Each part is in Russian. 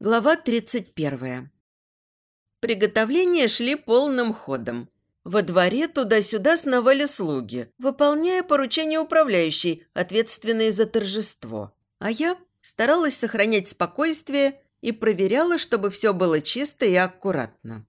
Глава 31. Приготовления шли полным ходом. Во дворе туда-сюда сновали слуги, выполняя поручения управляющей, ответственные за торжество. А я старалась сохранять спокойствие и проверяла, чтобы все было чисто и аккуратно.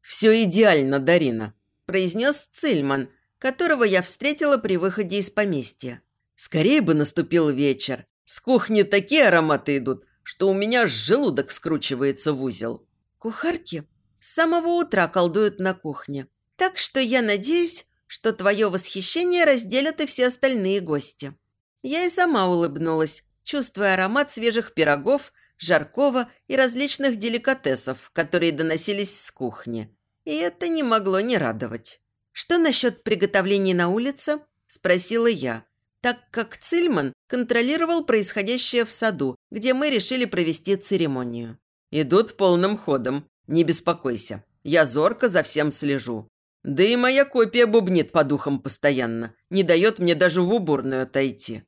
«Все идеально, Дарина», – произнес Цильман, которого я встретила при выходе из поместья. «Скорее бы наступил вечер. С кухни такие ароматы идут, что у меня желудок скручивается в узел. Кухарки с самого утра колдуют на кухне. Так что я надеюсь, что твое восхищение разделят и все остальные гости. Я и сама улыбнулась, чувствуя аромат свежих пирогов, жаркого и различных деликатесов, которые доносились с кухни. И это не могло не радовать. «Что насчет приготовлений на улице?» – спросила я так как Цильман контролировал происходящее в саду, где мы решили провести церемонию. «Идут полным ходом. Не беспокойся. Я зорко за всем слежу. Да и моя копия бубнит по духам постоянно, не дает мне даже в уборную отойти».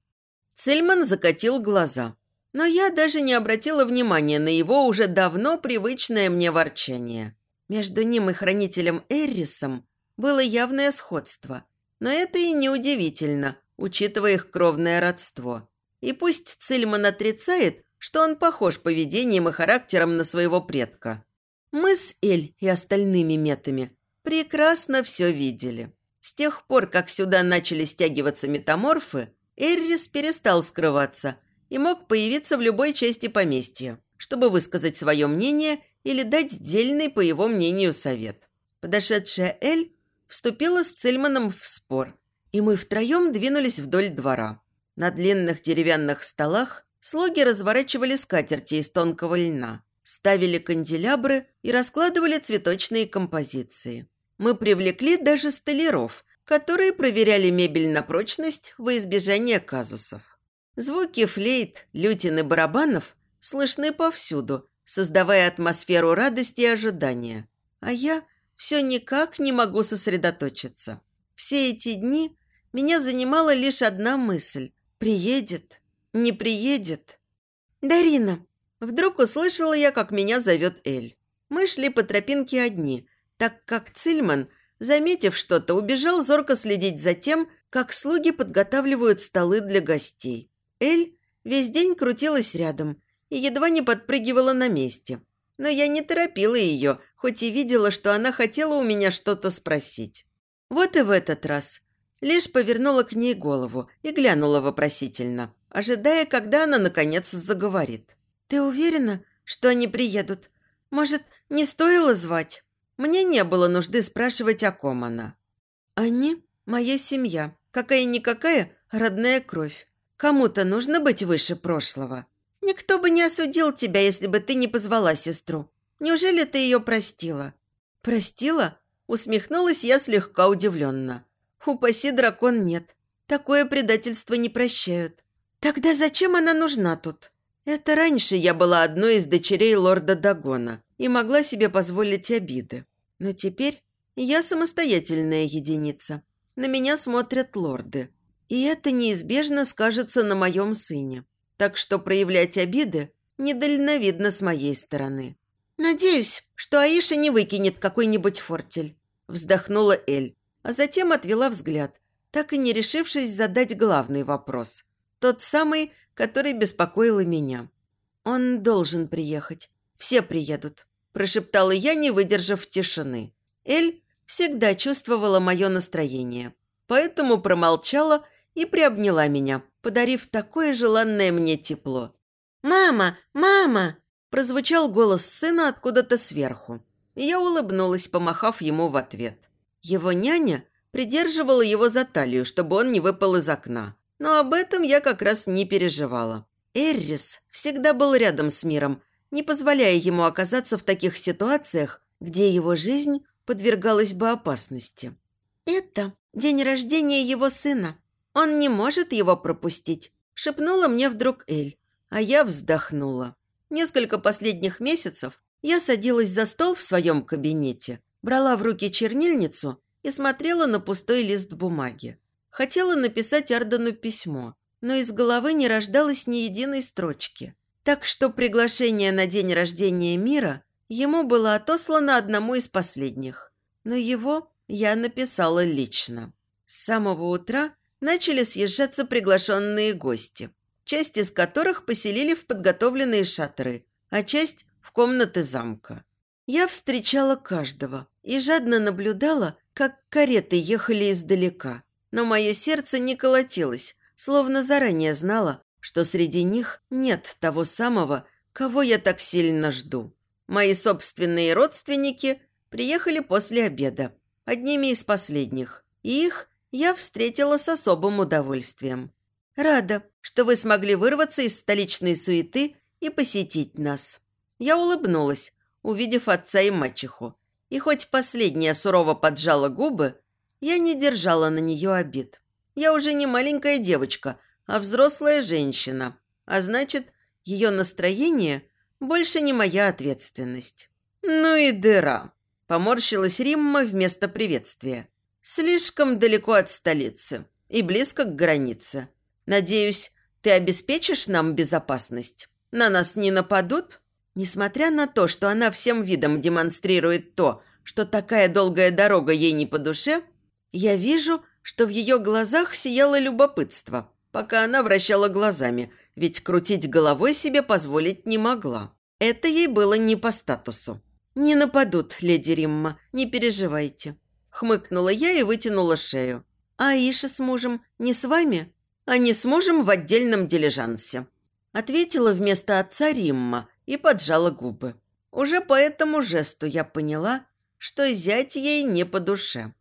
Цильман закатил глаза. Но я даже не обратила внимания на его уже давно привычное мне ворчание. Между ним и хранителем Эррисом было явное сходство. Но это и не удивительно, учитывая их кровное родство. И пусть Цильман отрицает, что он похож поведением и характером на своего предка. Мы с Эль и остальными метами прекрасно все видели. С тех пор, как сюда начали стягиваться метаморфы, Эррис перестал скрываться и мог появиться в любой части поместья, чтобы высказать свое мнение или дать дельный, по его мнению, совет. Подошедшая Эль вступила с Цильманом в спор – и мы втроем двинулись вдоль двора. На длинных деревянных столах слуги разворачивали скатерти из тонкого льна, ставили канделябры и раскладывали цветочные композиции. Мы привлекли даже столяров, которые проверяли мебель на прочность во избежание казусов. Звуки флейт, лютин и барабанов слышны повсюду, создавая атмосферу радости и ожидания. А я все никак не могу сосредоточиться. Все эти дни меня занимала лишь одна мысль. Приедет? Не приедет? «Дарина!» Вдруг услышала я, как меня зовет Эль. Мы шли по тропинке одни, так как Цильман, заметив что-то, убежал зорко следить за тем, как слуги подготавливают столы для гостей. Эль весь день крутилась рядом и едва не подпрыгивала на месте. Но я не торопила ее, хоть и видела, что она хотела у меня что-то спросить. Вот и в этот раз Лишь повернула к ней голову и глянула вопросительно, ожидая, когда она, наконец, заговорит. «Ты уверена, что они приедут? Может, не стоило звать?» Мне не было нужды спрашивать, о ком она. «Они – моя семья. Какая-никакая родная кровь. Кому-то нужно быть выше прошлого. Никто бы не осудил тебя, если бы ты не позвала сестру. Неужели ты ее простила?» «Простила?» – усмехнулась я слегка удивленно. Упаси дракон нет. Такое предательство не прощают. Тогда зачем она нужна тут? Это раньше я была одной из дочерей лорда Дагона и могла себе позволить обиды. Но теперь я самостоятельная единица. На меня смотрят лорды. И это неизбежно скажется на моем сыне. Так что проявлять обиды недальновидно с моей стороны. «Надеюсь, что Аиша не выкинет какой-нибудь фортель», – вздохнула Эль а затем отвела взгляд, так и не решившись задать главный вопрос. Тот самый, который беспокоил и меня. «Он должен приехать. Все приедут», – прошептала я, не выдержав тишины. Эль всегда чувствовала мое настроение, поэтому промолчала и приобняла меня, подарив такое желанное мне тепло. «Мама! Мама!» – прозвучал голос сына откуда-то сверху. Я улыбнулась, помахав ему в ответ. Его няня придерживала его за талию, чтобы он не выпал из окна. Но об этом я как раз не переживала. Эррис всегда был рядом с миром, не позволяя ему оказаться в таких ситуациях, где его жизнь подвергалась бы опасности. «Это день рождения его сына. Он не может его пропустить», – шепнула мне вдруг Эль, а я вздохнула. Несколько последних месяцев я садилась за стол в своем кабинете брала в руки чернильницу и смотрела на пустой лист бумаги. Хотела написать Ардену письмо, но из головы не рождалось ни единой строчки. Так что приглашение на день рождения мира ему было отослано одному из последних. Но его я написала лично. С самого утра начали съезжаться приглашенные гости, часть из которых поселили в подготовленные шатры, а часть – в комнаты замка. Я встречала каждого и жадно наблюдала, как кареты ехали издалека. Но мое сердце не колотилось, словно заранее знала, что среди них нет того самого, кого я так сильно жду. Мои собственные родственники приехали после обеда, одними из последних, и их я встретила с особым удовольствием. Рада, что вы смогли вырваться из столичной суеты и посетить нас. Я улыбнулась, увидев отца и мачеху. И хоть последняя сурово поджала губы, я не держала на нее обид. Я уже не маленькая девочка, а взрослая женщина. А значит, ее настроение больше не моя ответственность. «Ну и дыра!» – поморщилась Римма вместо приветствия. «Слишком далеко от столицы и близко к границе. Надеюсь, ты обеспечишь нам безопасность? На нас не нападут?» Несмотря на то, что она всем видом демонстрирует то, что такая долгая дорога ей не по душе, я вижу, что в ее глазах сияло любопытство, пока она вращала глазами, ведь крутить головой себе позволить не могла. Это ей было не по статусу. «Не нападут, леди Римма, не переживайте», – хмыкнула я и вытянула шею. «А Аиша с мужем не с вами?» «А не с мужем в отдельном дилижансе», – ответила вместо отца Римма – и поджала губы. Уже по этому жесту я поняла, что зять ей не по душе.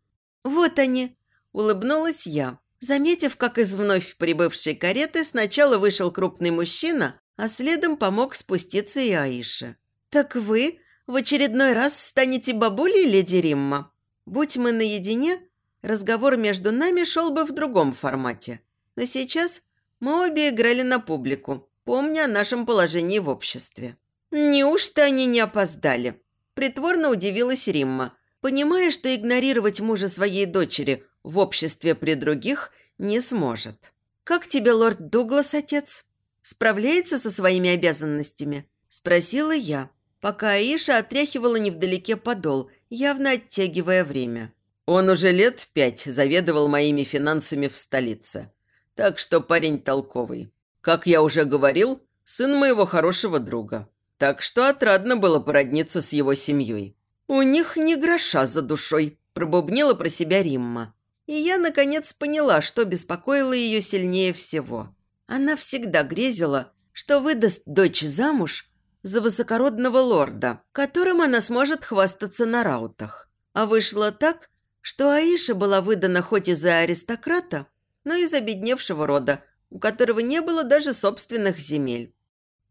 «Вот они!» – улыбнулась я, заметив, как из вновь прибывшей кареты сначала вышел крупный мужчина, а следом помог спуститься и Аиша. «Так вы в очередной раз станете бабулей, леди Римма? Будь мы наедине, разговор между нами шел бы в другом формате. Но сейчас мы обе играли на публику, помня о нашем положении в обществе. «Неужто они не опоздали?» Притворно удивилась Римма, понимая, что игнорировать мужа своей дочери в обществе при других не сможет. «Как тебе, лорд Дуглас, отец? Справляется со своими обязанностями?» Спросила я, пока Аиша отряхивала невдалеке подол, явно оттягивая время. «Он уже лет пять заведовал моими финансами в столице. Так что парень толковый. Как я уже говорил, сын моего хорошего друга. Так что отрадно было породниться с его семьей. «У них ни гроша за душой», – пробубнила про себя Римма. И я, наконец, поняла, что беспокоило ее сильнее всего. Она всегда грезила, что выдаст дочь замуж за высокородного лорда, которым она сможет хвастаться на раутах. А вышло так, что Аиша была выдана хоть и за аристократа, но и за бедневшего рода, у которого не было даже собственных земель.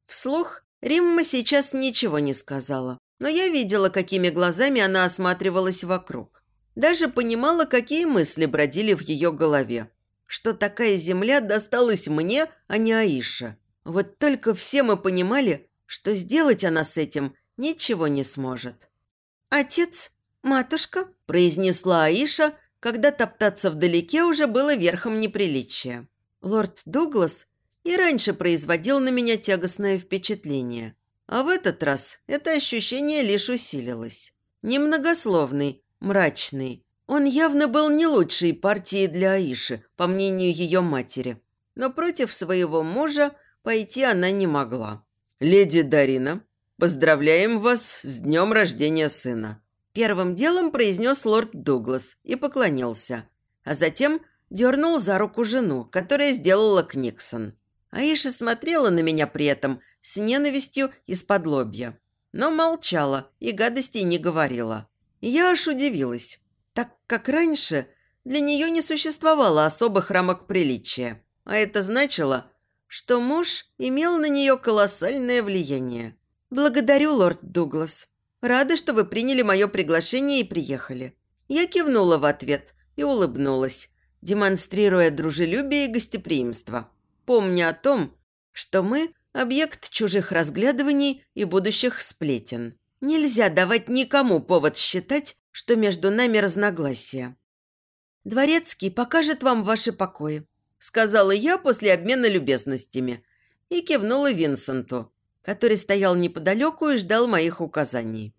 Вслух Римма сейчас ничего не сказала, но я видела, какими глазами она осматривалась вокруг. Даже понимала, какие мысли бродили в ее голове. Что такая земля досталась мне, а не Аиша. Вот только все мы понимали, что сделать она с этим ничего не сможет. «Отец, матушка», – произнесла Аиша, когда топтаться вдалеке уже было верхом неприличия. Лорд Дуглас и раньше производил на меня тягостное впечатление. А в этот раз это ощущение лишь усилилось. Немногословный, мрачный. Он явно был не лучшей партией для Аиши, по мнению ее матери. Но против своего мужа пойти она не могла. «Леди Дарина, поздравляем вас с днем рождения сына!» Первым делом произнес лорд Дуглас и поклонился, а затем дернул за руку жену, которая сделала Книксон. Аиша смотрела на меня при этом с ненавистью из-под лобья, но молчала и гадостей не говорила. Я аж удивилась, так как раньше для нее не существовало особых рамок приличия, а это значило, что муж имел на нее колоссальное влияние. «Благодарю, лорд Дуглас. Рада, что вы приняли мое приглашение и приехали». Я кивнула в ответ и улыбнулась, демонстрируя дружелюбие и гостеприимство помня о том, что мы – объект чужих разглядываний и будущих сплетен. Нельзя давать никому повод считать, что между нами разногласия. «Дворецкий покажет вам ваши покои», – сказала я после обмена любезностями и кивнула Винсенту. Который стоял неподалеку и ждал моих указаний.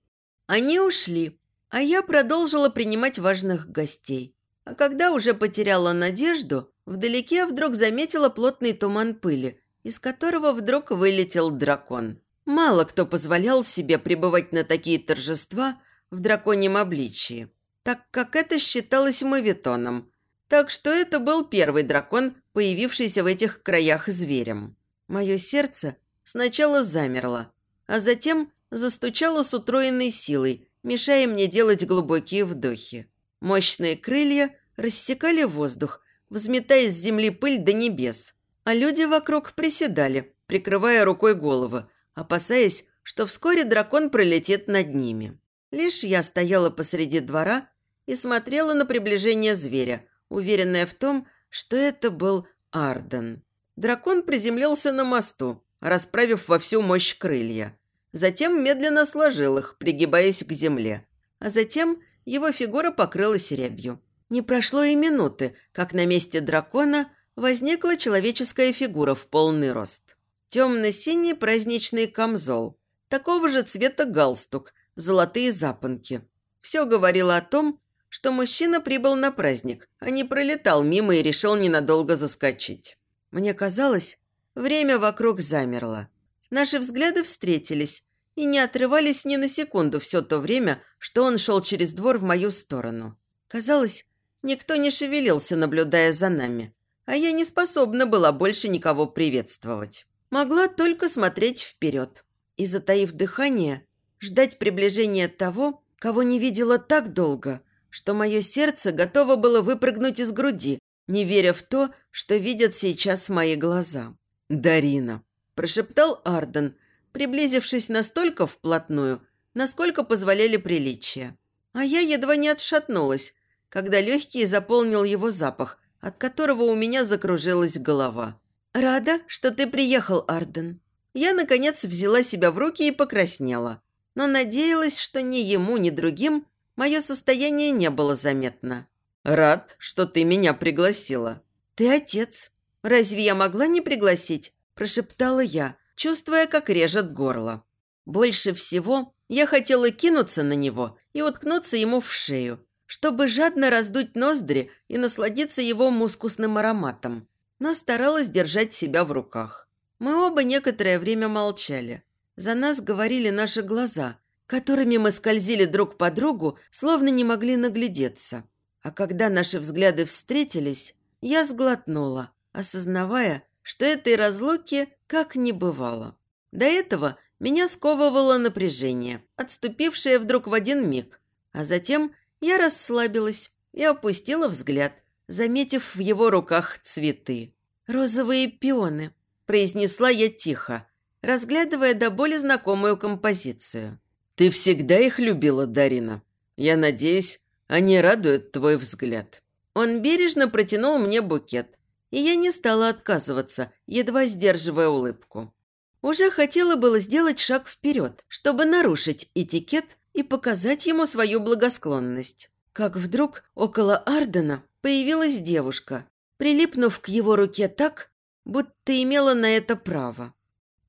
Они ушли, а я продолжила принимать важных гостей. А когда уже потеряла надежду, вдалеке вдруг заметила плотный туман пыли, из которого вдруг вылетел дракон. Мало кто позволял себе пребывать на такие торжества в драконьем обличии, так как это считалось мавитоном. Так что это был первый дракон, появившийся в этих краях зверем. Мое сердце сначала замерло, а затем застучало с утроенной силой, мешая мне делать глубокие вдохи. Мощные крылья рассекали воздух, взметая с земли пыль до небес, а люди вокруг приседали, прикрывая рукой головы, опасаясь, что вскоре дракон пролетит над ними. Лишь я стояла посреди двора и смотрела на приближение зверя, уверенная в том, что это был Арден. Дракон приземлился на мосту, расправив во всю мощь крылья. Затем медленно сложил их, пригибаясь к земле. А затем его фигура покрылась рябью. Не прошло и минуты, как на месте дракона возникла человеческая фигура в полный рост. Темно-синий праздничный камзол, такого же цвета галстук, золотые запонки. Все говорило о том, что мужчина прибыл на праздник, а не пролетал мимо и решил ненадолго заскочить. Мне казалось, время вокруг замерло. Наши взгляды встретились и не отрывались ни на секунду все то время, что он шел через двор в мою сторону. Казалось, никто не шевелился, наблюдая за нами, а я не способна была больше никого приветствовать. Могла только смотреть вперед и, затаив дыхание, ждать приближения того, кого не видела так долго, что мое сердце готово было выпрыгнуть из груди, не веря в то, что видят сейчас мои глаза. «Дарина», – прошептал Арден, приблизившись настолько вплотную, насколько позволяли приличия. А я едва не отшатнулась, когда легкий заполнил его запах, от которого у меня закружилась голова. «Рада, что ты приехал, Арден». Я, наконец, взяла себя в руки и покраснела, но надеялась, что ни ему, ни другим мое состояние не было заметно. «Рад, что ты меня пригласила». «Ты отец. Разве я могла не пригласить?» – прошептала я, чувствуя, как режет горло. Больше всего я хотела кинуться на него и уткнуться ему в шею, чтобы жадно раздуть ноздри и насладиться его мускусным ароматом, но старалась держать себя в руках. Мы оба некоторое время молчали. За нас говорили наши глаза, которыми мы скользили друг по другу, словно не могли наглядеться. А когда наши взгляды встретились, я сглотнула, осознавая, что этой разлуки как не бывало. До этого меня сковывало напряжение, отступившее вдруг в один миг, а затем я расслабилась и опустила взгляд, заметив в его руках цветы. «Розовые пионы», – произнесла я тихо, разглядывая до боли знакомую композицию. «Ты всегда их любила, Дарина. Я надеюсь, они радуют твой взгляд». Он бережно протянул мне букет, и я не стала отказываться, едва сдерживая улыбку. Уже хотела было сделать шаг вперед, чтобы нарушить этикет и показать ему свою благосклонность. Как вдруг около Ардена появилась девушка, прилипнув к его руке так, будто имела на это право.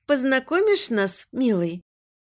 «Познакомишь нас, милый?»